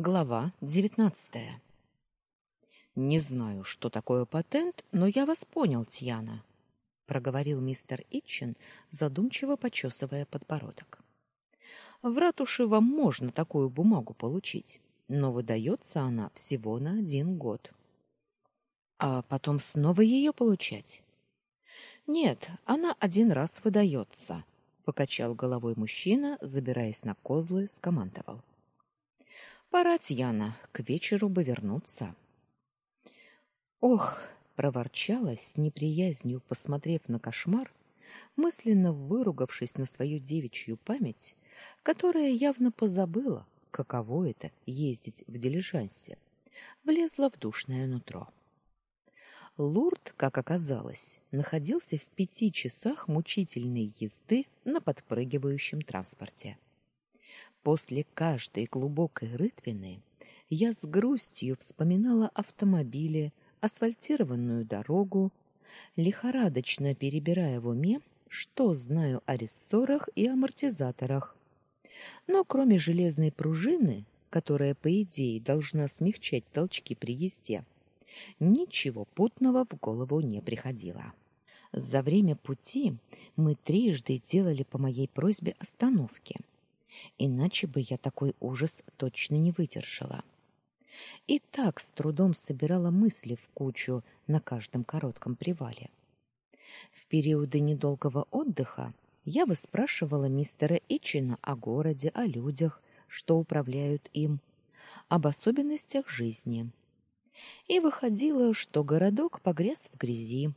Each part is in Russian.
Глава девятнадцатая. Не знаю, что такое патент, но я вас понял, Тьяна, проговорил мистер Итчин, задумчиво почесывая подбородок. В ратуше вам можно такую бумагу получить, но выдается она всего на один год. А потом снова ее получать? Нет, она один раз выдается, покачал головой мужчина, забираясь на козлы, скомандовал. Пора, Тьяна, к вечеру бы вернуться. Ох, проворчала с неприязнью, посмотрев на кошмар, мысленно выругавшись на свою девичью память, которая явно позабыла, каково это ездить в дилижансе, влезла в душное нутро. Лурд, как оказалось, находился в пяти часах мучительной езды на подпрыгивающем транспорте. После каждой глубокой рытвины я с грустью вспоминала автомобили, асфальтированную дорогу, лихорадочно перебирая в уме, что знаю о рессорах и амортизаторах. Но кроме железной пружины, которая по идее должна смягчать толчки при езде, ничего путного в голову не приходило. За время пути мы трижды делали по моей просьбе остановки – Иначе бы я такой ужас точно не выдержала. И так с трудом собирала мысли в кучу на каждом коротком привале. В периоды недолгого отдыха я выспрашивала мистера Ичина о городе, о людях, что управляют им, об особенностях жизни. И выходило, что городок погряз в грязи,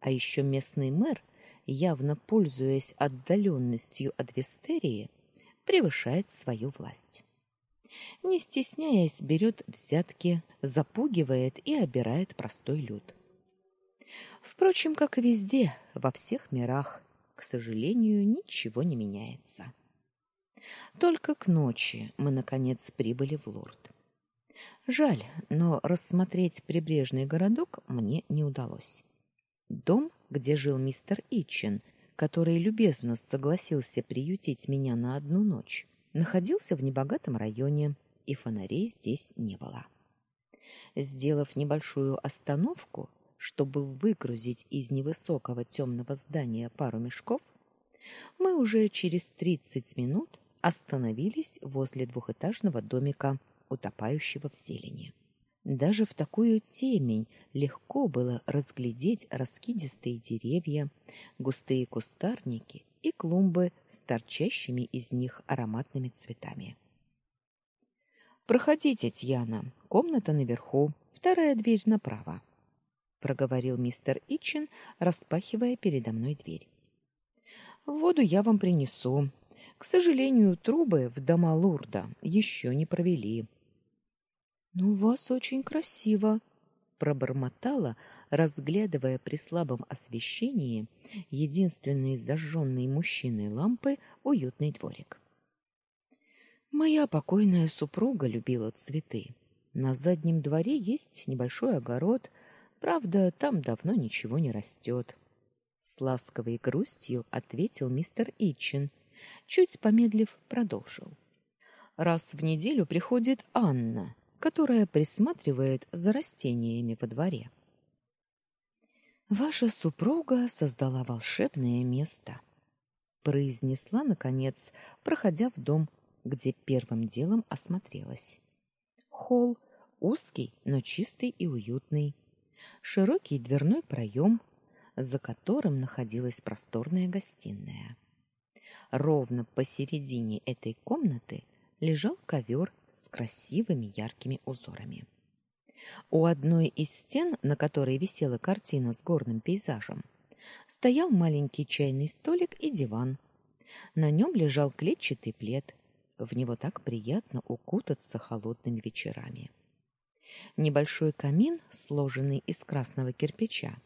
а еще местный мэр, явно пользуясь отдаленностью от Вестерии, превышает свою власть. Не стесняясь, берет взятки, запугивает и обирает простой люд. Впрочем, как и везде, во всех мирах, к сожалению, ничего не меняется. Только к ночи мы наконец прибыли в Лурд. Жаль, но рассмотреть прибрежный городок мне не удалось. Дом, где жил мистер Итчин, который любезно согласился приютить меня на одну ночь, находился в небогатом районе, и фонарей здесь не было. Сделав небольшую остановку, чтобы выгрузить из невысокого темного здания пару мешков, мы уже через тридцать минут остановились возле двухэтажного домика, утопающего в зелени. Даже в такую темень легко было разглядеть раскидистые деревья, густые кустарники и клумбы с торчащими из них ароматными цветами. Проходите, Тьяна. Комната наверху, вторая дверь направо, проговорил мистер Итчин, распахивая передо мной дверь. Воду я вам принесу. К сожалению, трубы в дома Лурда еще не провели. Ну, у вас очень красиво, пробормотала, разглядывая при слабом освещении единственной зажженной мужчиной лампы уютный дворик. Моя покойная супруга любила цветы. На заднем дворе есть небольшой огород, правда, там давно ничего не растет. С ласковой грустью ответил мистер Итчин, чуть помедлив продолжил. Раз в неделю приходит Анна, которая присматривает за растениями во дворе. Ваша супруга создала волшебное место, произнесла наконец, проходя в дом, где первым делом осмотрелась. Холл узкий, но чистый и уютный. Широкий дверной проем, за которым находилась просторная гостиная. Ровно посередине этой комнаты лежал ковер с красивыми яркими узорами. У одной из стен, на которой висела картина с горным пейзажем, стоял маленький чайный столик и диван. На нем лежал клетчатый плед. В него так приятно укутаться холодными вечерами. Небольшой камин, сложенный из красного кирпича.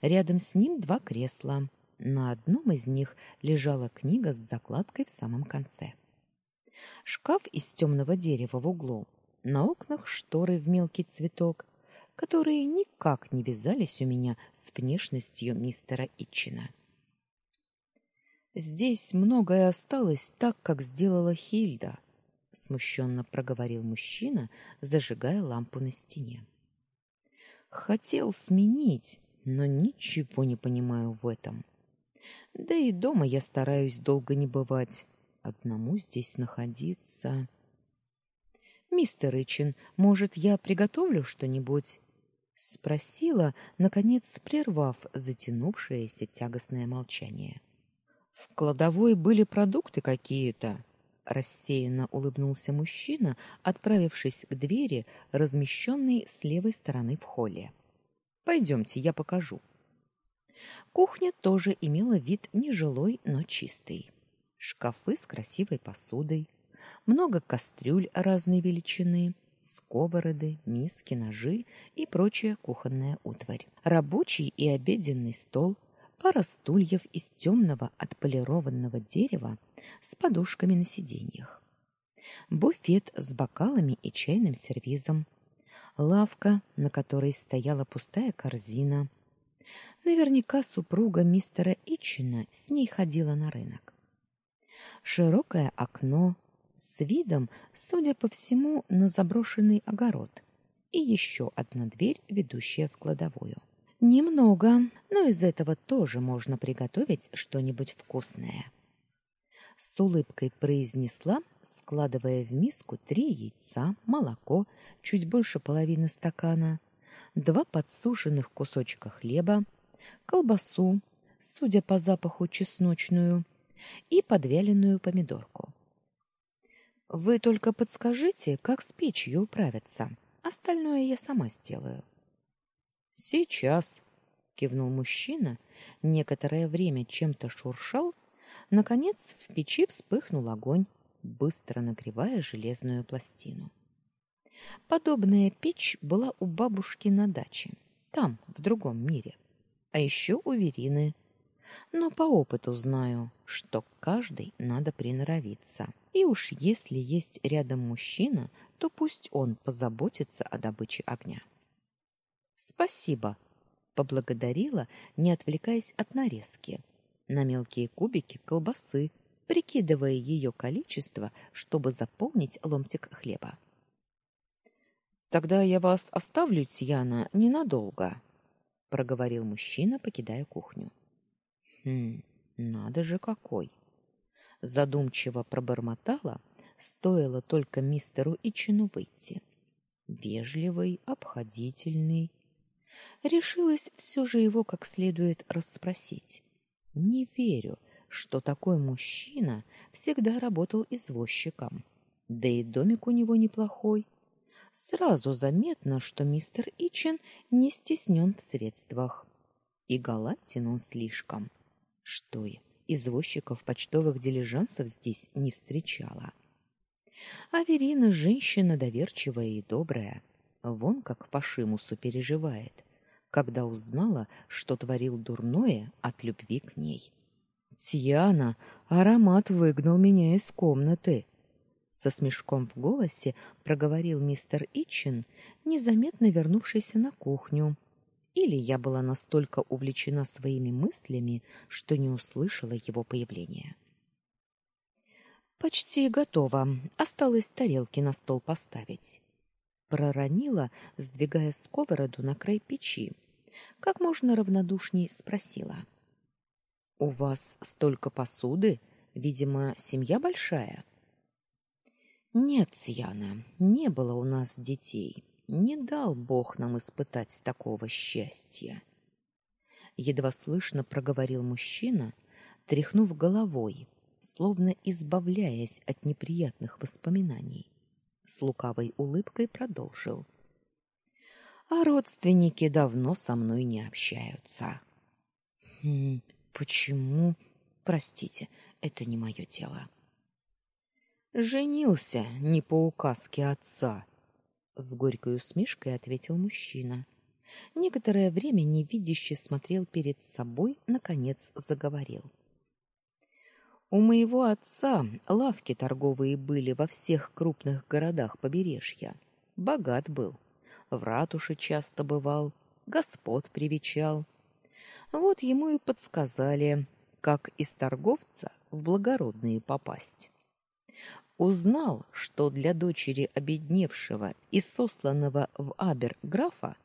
Рядом с ним два кресла. На одном из них лежала книга с закладкой в самом конце. Шкаф из темного дерева в углу. На окнах шторы в мелкий цветок, которые никак не вязались у меня с внешностью мистера Итчина. Здесь многое осталось так, как сделала Хильда, смущенно проговорил мужчина, зажигая лампу на стене. Хотел сменить, но ничего не понимаю в этом. Да и дома я стараюсь долго не бывать. Одному здесь находиться. Мистер Ичин, может, я приготовлю что-нибудь? спросила, наконец прервав затянувшееся тягостное молчание. В кладовой были продукты какие-то, рассеянно улыбнулся мужчина, отправившись к двери, размещенной с левой стороны в холле. Пойдемте, я покажу. Кухня тоже имела вид нежилой, но чистый. Шкафы с красивой посудой, много кастрюль разной величины, сковороды, миски, ножи и прочая кухонная утварь. Рабочий и обеденный стол, пара стульев из темного отполированного дерева с подушками на сиденьях. Буфет с бокалами и чайным сервизом. Лавка, на которой стояла пустая корзина. Наверняка супруга мистера Итчина с ней ходила на рынок. Широкое окно с видом, судя по всему, на заброшенный огород. И еще одна дверь, ведущая в кладовую. Немного, но из этого тоже можно приготовить что-нибудь вкусное с улыбкой произнесла, складывая в миску три яйца, молоко, чуть больше половины стакана, два подсушенных кусочка хлеба, колбасу, судя по запаху чесночную, и подвяленную помидорку. Вы только подскажите, как с печью управиться. Остальное я сама сделаю. Сейчас, кивнул мужчина, некоторое время чем-то шуршал Наконец в печи вспыхнул огонь, быстро нагревая железную пластину. Подобная печь была у бабушки на даче, там, в другом мире. А еще у Верины. Но по опыту знаю, что каждый надо приноровиться. И уж если есть рядом мужчина, то пусть он позаботится о добыче огня. Спасибо, поблагодарила, не отвлекаясь от нарезки на мелкие кубики колбасы, прикидывая ее количество, чтобы заполнить ломтик хлеба. Тогда я вас оставлю, Тьяна, ненадолго, проговорил мужчина, покидая кухню. Хм, надо же какой. Задумчиво пробормотала, стоило только мистеру Ичину выйти. Вежливый, обходительный. Решилась все же его как следует расспросить. Не верю, что такой мужчина всегда работал извозчиком. Да и домик у него неплохой. Сразу заметно, что мистер Ичин не стеснен в средствах. И галантен он слишком. Что я, извозчиков почтовых дилижансов здесь не встречала. А Верина женщина доверчивая и добрая. Вон как по Шимусу переживает когда узнала, что творил дурное от любви к ней. Тиана, аромат выгнал меня из комнаты. Со смешком в голосе проговорил мистер Итчин, незаметно вернувшийся на кухню. Или я была настолько увлечена своими мыслями, что не услышала его появления. Почти готово. Осталось тарелки на стол поставить проронила, сдвигая сковороду на край печи. Как можно равнодушней спросила: "У вас столько посуды, видимо, семья большая?" "Нет, Яна, не было у нас детей. Не дал Бог нам испытать такого счастья." едва слышно проговорил мужчина, тряхнув головой, словно избавляясь от неприятных воспоминаний с лукавой улыбкой продолжил. А родственники давно со мной не общаются. Хм, почему? Простите, это не мое дело. Женился не по указке отца, с горькой усмешкой ответил мужчина. Некоторое время невидяще смотрел перед собой, наконец заговорил. У моего отца лавки торговые были во всех крупных городах побережья. Богат был. В ратуше часто бывал, господ привечал. Вот ему и подсказали, как из торговца в благородные попасть. Узнал, что для дочери обедневшего и сосланного в Абер графа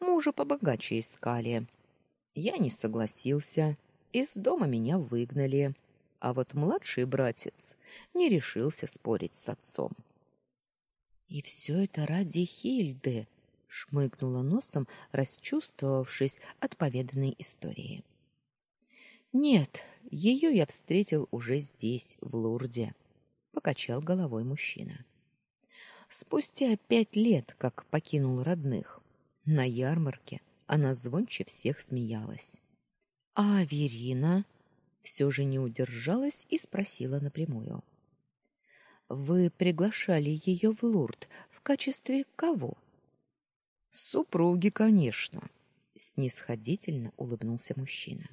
мужа побогаче искали. Я не согласился, из дома меня выгнали, а вот младший братец не решился спорить с отцом. И все это ради Хильды, шмыгнула носом, расчувствовавшись от поведанной истории. Нет, ее я встретил уже здесь, в Лурде, покачал головой мужчина. Спустя пять лет, как покинул родных, на ярмарке она звонче всех смеялась. А Верина все же не удержалась и спросила напрямую: Вы приглашали ее в Лурд в качестве кого? Супруги, конечно, снисходительно улыбнулся мужчина.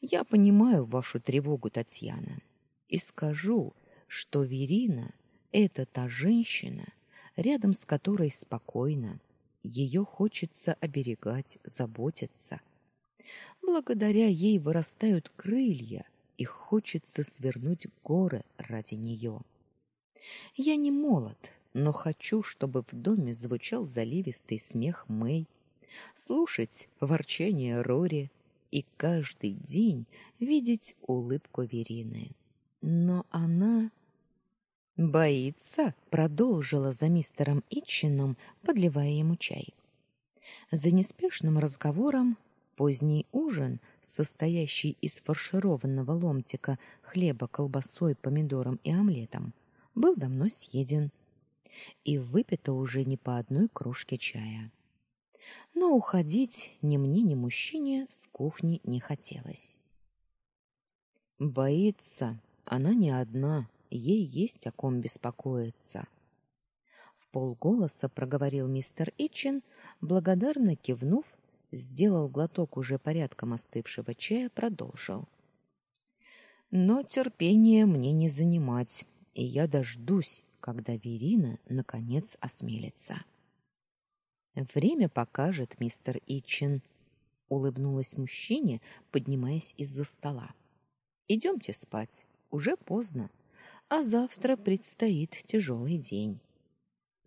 Я понимаю вашу тревогу, Татьяна, и скажу, что Верина это та женщина, рядом с которой спокойно, ее хочется оберегать, заботиться. Благодаря ей вырастают крылья, и хочется свернуть горы ради нее. Я не молод, но хочу, чтобы в доме звучал заливистый смех Мэй, слушать ворчание Рори и каждый день видеть улыбку Верины. Но она боится, продолжила за мистером Итчином, подливая ему чай. За неспешным разговором поздний ужин, состоящий из фаршированного ломтика хлеба, колбасой, помидором и омлетом, был давно съеден и выпито уже не по одной кружке чая. Но уходить ни мне, ни мужчине с кухни не хотелось. Боится, она не одна, ей есть о ком беспокоиться. В полголоса проговорил мистер Итчин, благодарно кивнув, сделал глоток уже порядком остывшего чая, продолжил. Но терпение мне не занимать, и я дождусь, когда Верина наконец осмелится. Время покажет, мистер Итчин, улыбнулась мужчине, поднимаясь из-за стола. Идемте спать, уже поздно, а завтра предстоит тяжелый день.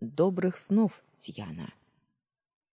Добрых снов, Тьяна.